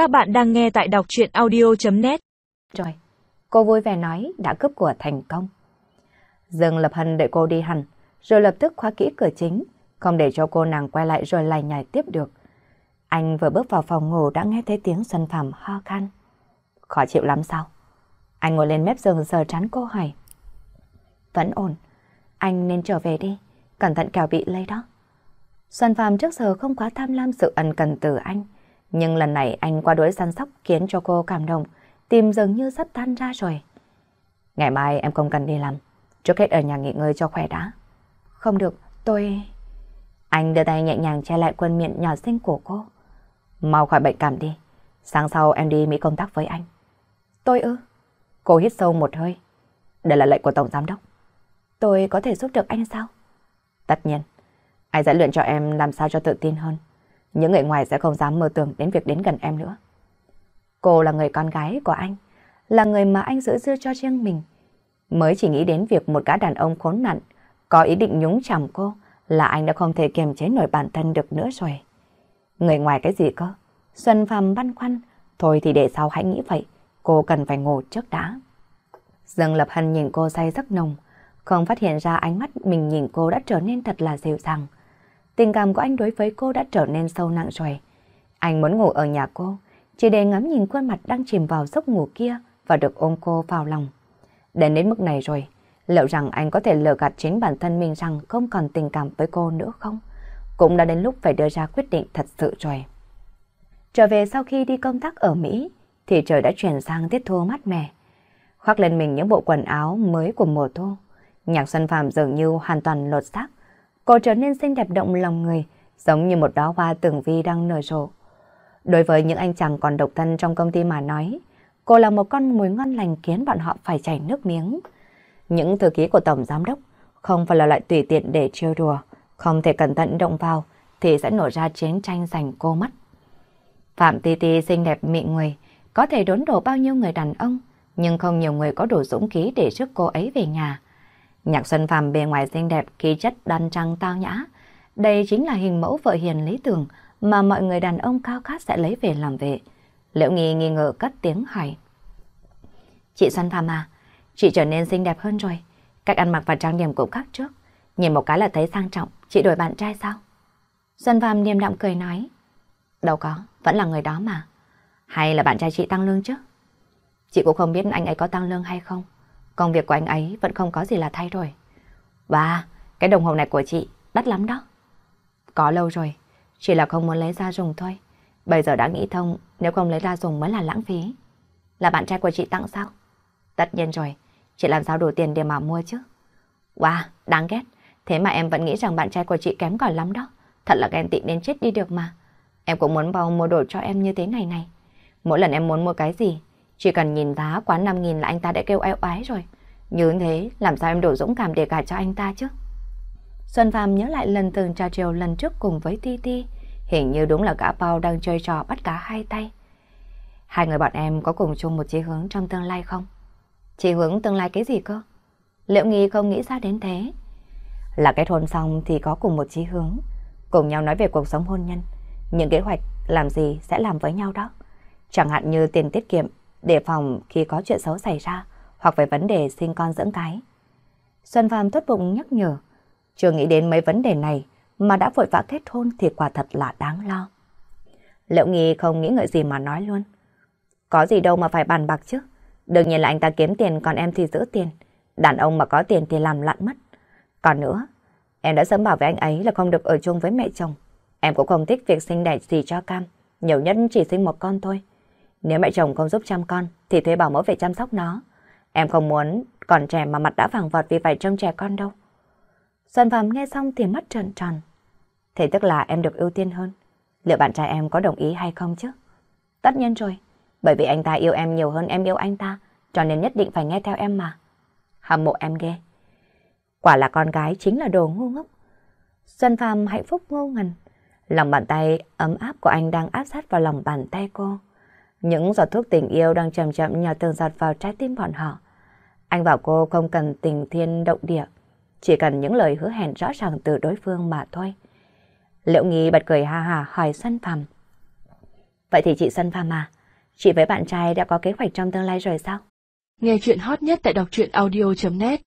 Các bạn đang nghe tại đọc chuyện audio.net Rồi, cô vui vẻ nói đã cướp của thành công. Dương Lập Hân đợi cô đi hẳn, rồi lập tức khóa kỹ cửa chính, không để cho cô nàng quay lại rồi lại nhảy tiếp được. Anh vừa bước vào phòng ngủ đã nghe thấy tiếng Xuân Phạm ho khan. Khó chịu lắm sao? Anh ngồi lên mép giường sờ trán cô hỏi. Vẫn ổn, anh nên trở về đi, cẩn thận kẻo bị lây đó. Xuân Phạm trước giờ không quá tham lam sự ân cần từ anh, nhưng lần này anh qua đuổi săn sóc khiến cho cô cảm động, tim dường như sắp tan ra rồi. Ngày mai em không cần đi làm, trước hết ở nhà nghỉ ngơi cho khỏe đã. Không được, tôi... Anh đưa tay nhẹ nhàng che lại quân miệng nhỏ xinh của cô. Mau khỏi bệnh cảm đi, sáng sau em đi Mỹ công tác với anh. Tôi ư? Cô hít sâu một hơi. Đây là lệnh của Tổng Giám Đốc. Tôi có thể giúp được anh sao? Tất nhiên, anh sẽ luyện cho em làm sao cho tự tin hơn. Những người ngoài sẽ không dám mơ tưởng đến việc đến gần em nữa. Cô là người con gái của anh, là người mà anh giữ dư cho riêng mình. Mới chỉ nghĩ đến việc một gã đàn ông khốn nạn có ý định nhúng chàm cô là anh đã không thể kiềm chế nổi bản thân được nữa rồi. Người ngoài cái gì cơ? Xuân Phạm băn khoăn, thôi thì để sau hãy nghĩ vậy, cô cần phải ngủ trước đã. Dương Lập Hân nhìn cô say rất nồng, không phát hiện ra ánh mắt mình nhìn cô đã trở nên thật là dịu dàng. Tình cảm của anh đối với cô đã trở nên sâu nặng rồi. Anh muốn ngủ ở nhà cô, chỉ để ngắm nhìn khuôn mặt đang chìm vào giấc ngủ kia và được ôm cô vào lòng. Đến đến mức này rồi, liệu rằng anh có thể lừa gạt chính bản thân mình rằng không còn tình cảm với cô nữa không? Cũng đã đến lúc phải đưa ra quyết định thật sự rồi. Trở về sau khi đi công tác ở Mỹ, thì trời đã chuyển sang tiết thu mát mẻ. Khoác lên mình những bộ quần áo mới của mùa thu. Nhạc Xuân Phạm dường như hoàn toàn lột xác. Cô trở nên xinh đẹp động lòng người, giống như một đóa hoa tưởng vi đang nở rộ. Đối với những anh chàng còn độc thân trong công ty mà nói, cô là một con mùi ngon lành khiến bọn họ phải chảy nước miếng. Những thư ký của Tổng Giám Đốc không phải là loại tùy tiện để trêu đùa, không thể cẩn thận động vào thì sẽ nổ ra chiến tranh giành cô mất. Phạm Ti Ti xinh đẹp mịn người, có thể đốn đổ bao nhiêu người đàn ông, nhưng không nhiều người có đủ dũng khí để rước cô ấy về nhà. Nhạc Xuân Phạm bề ngoài xinh đẹp, khí chất đoan trang tao nhã. Đây chính là hình mẫu vợ hiền lý tưởng mà mọi người đàn ông cao khát sẽ lấy về làm vệ. Liễu Nghi nghi ngờ cất tiếng hỏi. Chị Xuân Phạm à, chị trở nên xinh đẹp hơn rồi. Cách ăn mặc và trang điểm cũng khác trước. Nhìn một cái là thấy sang trọng, chị đổi bạn trai sao? Xuân Phạm niềm đạm cười nói. Đâu có, vẫn là người đó mà. Hay là bạn trai chị tăng lương chứ? Chị cũng không biết anh ấy có tăng lương hay không. Công việc của anh ấy vẫn không có gì là thay đổi. Và cái đồng hồ này của chị đắt lắm đó. Có lâu rồi, chỉ là không muốn lấy ra dùng thôi. Bây giờ đã nghĩ thông, nếu không lấy ra dùng mới là lãng phí. Là bạn trai của chị tặng sao? Tất nhiên rồi, chị làm sao đủ tiền để mà mua chứ? Wow, đáng ghét. Thế mà em vẫn nghĩ rằng bạn trai của chị kém cỏi lắm đó. Thật là ghen tị đến chết đi được mà. Em cũng muốn bao mua đồ cho em như thế này này. Mỗi lần em muốn mua cái gì, chỉ cần nhìn giá quá 5.000 là anh ta đã kêu eo ái rồi. Như thế, làm sao em đủ dũng cảm để gả cho anh ta chứ? Xuân Phạm nhớ lại lần từng trà chiều lần trước cùng với Ti Ti. Hình như đúng là cả bao đang chơi trò bắt cá hai tay. Hai người bọn em có cùng chung một chí hướng trong tương lai không? Chí hướng tương lai cái gì cơ? Liệu nghi không nghĩ ra đến thế? Là kết hôn xong thì có cùng một chí hướng. Cùng nhau nói về cuộc sống hôn nhân. Những kế hoạch làm gì sẽ làm với nhau đó. Chẳng hạn như tiền tiết kiệm, để phòng khi có chuyện xấu xảy ra, hoặc về vấn đề sinh con dưỡng cái. Xuân Phạm tốt bụng nhắc nhở, chưa nghĩ đến mấy vấn đề này mà đã vội vã kết hôn thì quả thật là đáng lo. Liệu nghi không nghĩ ngợi gì mà nói luôn. Có gì đâu mà phải bàn bạc chứ. Đương nhiên là anh ta kiếm tiền còn em thì giữ tiền. Đàn ông mà có tiền thì làm lặn mất. Còn nữa, em đã sớm bảo với anh ấy là không được ở chung với mẹ chồng. Em cũng không thích việc sinh đẻ gì cho cam. Nhiều nhất chỉ sinh một con thôi. Nếu mẹ chồng không giúp chăm con, thì thuê bảo mẫu về chăm sóc nó. Em không muốn còn trẻ mà mặt đã vàng vọt vì phải trông trẻ con đâu. Xuân Phạm nghe xong thì mắt tròn tròn. Thế tức là em được ưu tiên hơn. Liệu bạn trai em có đồng ý hay không chứ? Tất nhiên rồi. Bởi vì anh ta yêu em nhiều hơn em yêu anh ta. Cho nên nhất định phải nghe theo em mà. Hâm mộ em ghê. Quả là con gái chính là đồ ngu ngốc. Xuân Phạm hạnh phúc ngô ngần. Lòng bàn tay ấm áp của anh đang áp sát vào lòng bàn tay cô. Những giọt thuốc tình yêu đang chậm chậm nhỏ từng giọt vào trái tim bọn họ. Anh bảo cô không cần tình thiên động địa, chỉ cần những lời hứa hẹn rõ ràng từ đối phương mà thôi. Liễu nghi bật cười ha hà hỏi Xuân Phạm. Vậy thì chị Xuân Phạm à, chị với bạn trai đã có kế hoạch trong tương lai rồi sao? Nghe chuyện hot nhất tại đọc truyện audio.net